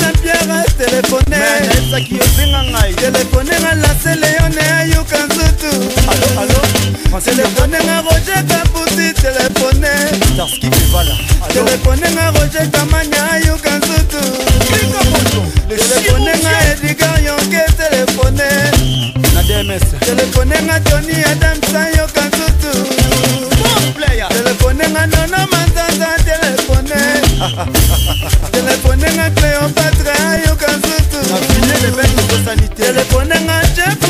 saint pierre telefonezaki osenga ngai telefonenga lase leone ayuka nzutu telefonenga roger kaputi telefone telefonenga roger kamanya ayuka nzutu telefonenga edgar yonke telefone telefonenga tony adamsa yoka nzutu telefonenga nono manzanza telefone telefonenga cleopatra ayoka nzutu telefonenga jep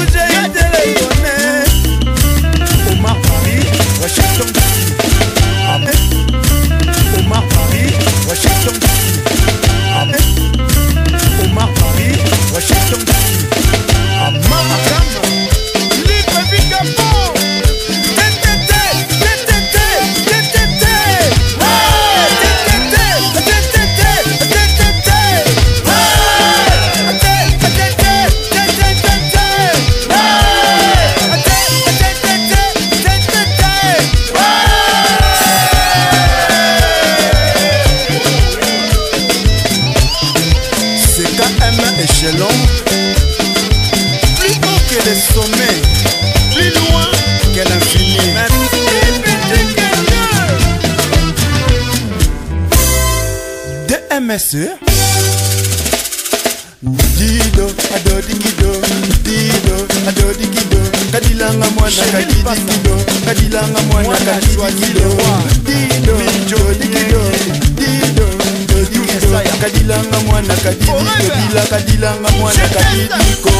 plein échelon Plus que les sommets Plus loin que l'infini DMSE Dido, ado dido, ado digido Kadilanga kadilanga Dido, dido, kadilanga mwana kadidiko bila kadilanga mwana kadidiko